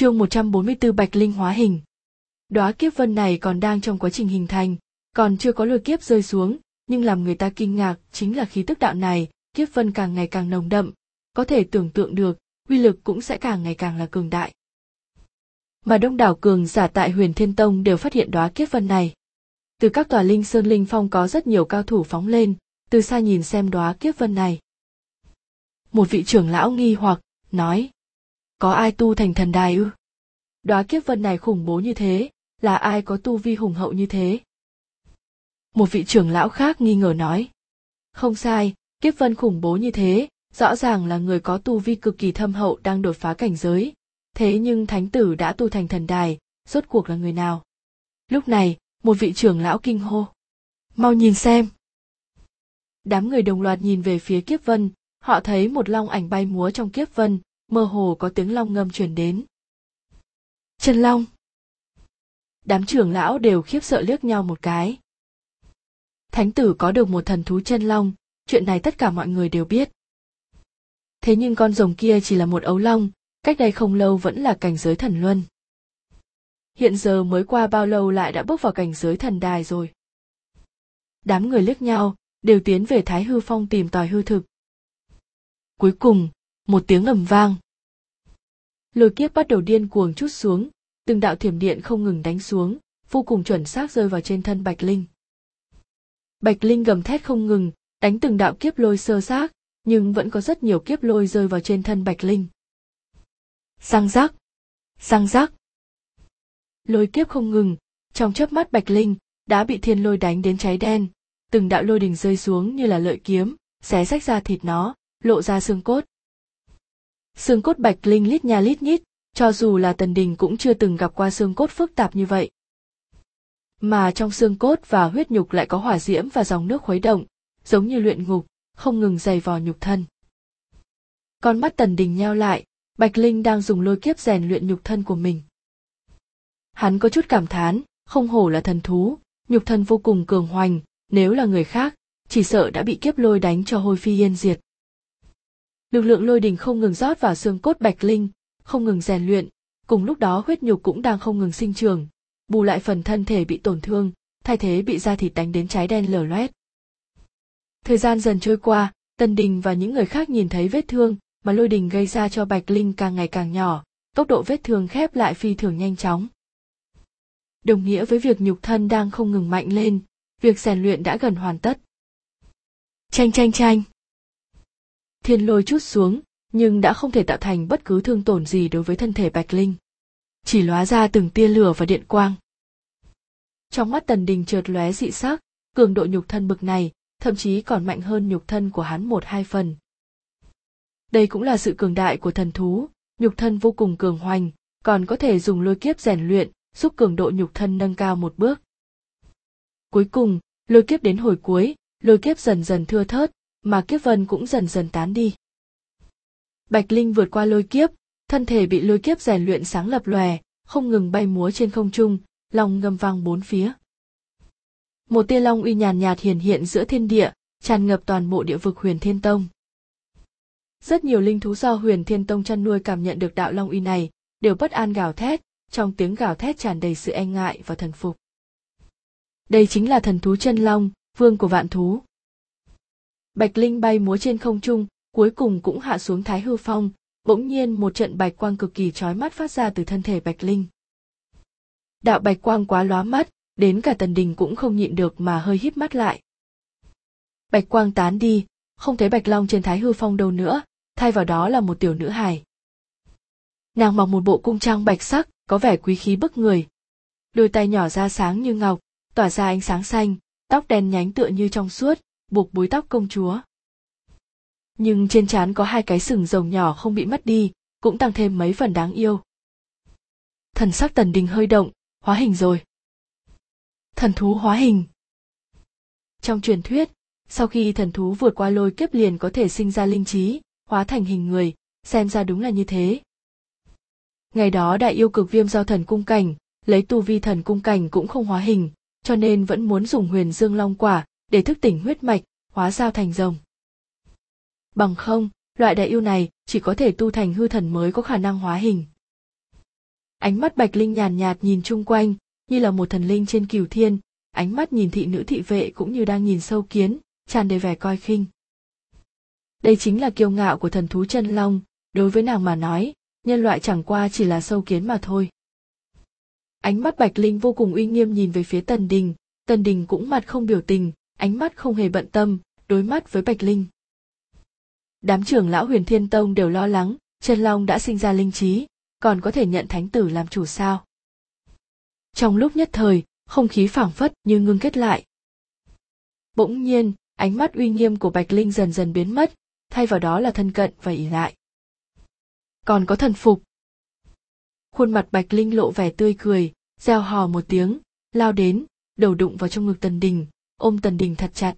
Chương 144 Bạch Linh hóa hình. Đóa kiếp vân này còn đang trong quá trình hình thành, còn chưa có lôi kiếp rơi xuống, nhưng làm người ta kinh ngạc chính là khí tức đạo này, kiếp vân càng ngày càng nồng đậm, có thể tưởng tượng được, uy lực cũng sẽ càng ngày càng là cường đại. Mà đông đảo cường giả tại huyền thiên tông đều phát hiện đóa kiếp vân này. Từ các tòa linh sơn linh phong có rất nhiều cao thủ phóng lên, từ xa nhìn xem đóa kiếp vân này. Một vị trưởng lão nghi hoặc, nói, có ai tu thành thần đài ư? đoá kiếp vân này khủng bố như thế, là ai có tu vi hùng hậu như thế? Một vị trưởng lão khác nghi ngờ nói. Không sai, kiếp vân khủng bố như thế, rõ ràng là người có tu vi cực kỳ thâm hậu đang đột phá cảnh giới. Thế nhưng thánh tử đã tu thành thần đài, rốt cuộc là người nào? Lúc này, một vị trưởng lão kinh hô. Mau nhìn xem. Đám người đồng loạt nhìn về phía kiếp vân, họ thấy một long ảnh bay múa trong kiếp vân, mơ hồ có tiếng long ngâm truyền đến. Chân long. Đám trưởng lão đều khiếp sợ liếc nhau một cái. Thánh tử có được một thần thú chân long, chuyện này tất cả mọi người đều biết. Thế nhưng con rồng kia chỉ là một ấu long, cách đây không lâu vẫn là cảnh giới thần luân. Hiện giờ mới qua bao lâu lại đã bước vào cảnh giới thần đài rồi. Đám người liếc nhau, đều tiến về Thái Hư Phong tìm tòi hư thực. Cuối cùng, một tiếng ầm vang. Lôi kiếp bắt đầu điên cuồng chút xuống, từng đạo thiểm điện không ngừng đánh xuống, vô cùng chuẩn xác rơi vào trên thân Bạch Linh. Bạch Linh gầm thét không ngừng, đánh từng đạo kiếp lôi sơ xác, nhưng vẫn có rất nhiều kiếp lôi rơi vào trên thân Bạch Linh. Răng rắc, răng rắc. Lôi kiếp không ngừng, trong chớp mắt Bạch Linh đã bị thiên lôi đánh đến cháy đen, từng đạo lôi đình rơi xuống như là lợi kiếm, xé rách ra thịt nó, lộ ra xương cốt, xương cốt bạch linh lít nha lít nhít, cho dù là tần đình cũng chưa từng gặp qua xương cốt phức tạp như vậy. Mà trong xương cốt và huyết nhục lại có hỏa diễm và dòng nước khuấy động, giống như luyện ngục, không ngừng dày vò nhục thân. Con mắt tần đình nheo lại, bạch linh đang dùng lôi kiếp rèn luyện nhục thân của mình. Hắn có chút cảm thán, không hổ là thần thú, nhục thân vô cùng cường hoành, nếu là người khác, chỉ sợ đã bị kiếp lôi đánh cho hôi phi yên diệt lực lượng lôi đình không ngừng rót vào xương cốt bạch linh, không ngừng rèn luyện, cùng lúc đó huyết nhục cũng đang không ngừng sinh trường bù lại phần thân thể bị tổn thương, thay thế bị da thịt đánh đến trái đen lở loét. Thời gian dần trôi qua, tân đình và những người khác nhìn thấy vết thương mà lôi đình gây ra cho bạch linh càng ngày càng nhỏ, tốc độ vết thương khép lại phi thường nhanh chóng. Đồng nghĩa với việc nhục thân đang không ngừng mạnh lên, việc rèn luyện đã gần hoàn tất. Tranh tranh tranh thiên lôi chút xuống, nhưng đã không thể tạo thành bất cứ thương tổn gì đối với thân thể bạch linh. Chỉ lóa ra từng tia lửa và điện quang. Trong mắt tần đình chợt lóe dị sắc, cường độ nhục thân bực này, thậm chí còn mạnh hơn nhục thân của hắn một hai phần. Đây cũng là sự cường đại của thần thú, nhục thân vô cùng cường hoành, còn có thể dùng lôi kiếp rèn luyện, giúp cường độ nhục thân nâng cao một bước. Cuối cùng, lôi kiếp đến hồi cuối, lôi kiếp dần dần thưa thớt mà kiếp vân cũng dần dần tán đi. Bạch Linh vượt qua lôi kiếp, thân thể bị lôi kiếp rèn luyện sáng lập lòe, không ngừng bay múa trên không trung, long ngâm vang bốn phía. Một tia long uy nhàn nhạt hiển hiện giữa thiên địa, tràn ngập toàn bộ địa vực Huyền Thiên Tông. Rất nhiều linh thú do Huyền Thiên Tông chăn nuôi cảm nhận được đạo long uy này, đều bất an gào thét, trong tiếng gào thét tràn đầy sự e ngại và thần phục. Đây chính là thần thú chân long, vương của vạn thú. Bạch Linh bay múa trên không trung, cuối cùng cũng hạ xuống Thái Hư Phong, bỗng nhiên một trận bạch quang cực kỳ chói mắt phát ra từ thân thể Bạch Linh. Đạo bạch quang quá lóa mắt, đến cả Tần Đình cũng không nhịn được mà hơi híp mắt lại. Bạch quang tán đi, không thấy Bạch Long trên Thái Hư Phong đâu nữa, thay vào đó là một tiểu nữ hài. Nàng mặc một bộ cung trang bạch sắc, có vẻ quý khí bức người. Đôi tay nhỏ ra sáng như ngọc, tỏa ra ánh sáng xanh, tóc đen nhánh tựa như trong suốt, buộc búi tóc công chúa. Nhưng trên trán có hai cái sừng rồng nhỏ không bị mất đi, cũng tăng thêm mấy phần đáng yêu. Thần sắc tần đình hơi động, hóa hình rồi. Thần thú hóa hình. Trong truyền thuyết, sau khi thần thú vượt qua lôi kiếp liền có thể sinh ra linh trí, hóa thành hình người, xem ra đúng là như thế. Ngày đó đại yêu cực viêm do thần cung cảnh, lấy tu vi thần cung cảnh cũng không hóa hình, cho nên vẫn muốn dùng huyền dương long quả để thức tỉnh huyết mạch, hóa giao thành rồng. Bằng không, loại đại yêu này chỉ có thể tu thành hư thần mới có khả năng hóa hình. ánh mắt bạch linh nhàn nhạt nhìn chung quanh như là một thần linh trên cửu thiên ánh mắt nhìn thị nữ thị vệ cũng như đang nhìn sâu kiến tràn đầy vẻ coi khinh đây chính là kiêu ngạo của thần thú chân long đối với nàng mà nói nhân loại chẳng qua chỉ là sâu kiến mà thôi ánh mắt bạch linh vô cùng uy nghiêm nhìn về phía tần đình tần đình cũng mặt không biểu tình ánh mắt không hề bận tâm, đối mắt với bạch linh. Đám trưởng lão huyền thiên tông đều lo lắng, chân long đã sinh ra linh trí, còn có thể nhận thánh tử làm chủ sao? Trong lúc nhất thời, không khí phảng phất như ngưng kết lại. Bỗng nhiên, ánh mắt uy nghiêm của bạch linh dần dần biến mất, thay vào đó là thân cận và ỉ lại. Còn có thần phục. Khuôn mặt bạch linh lộ vẻ tươi cười reo hò một tiếng, lao đến, đầu đụng vào trong ngực tần đình ôm tần đình thật chặt.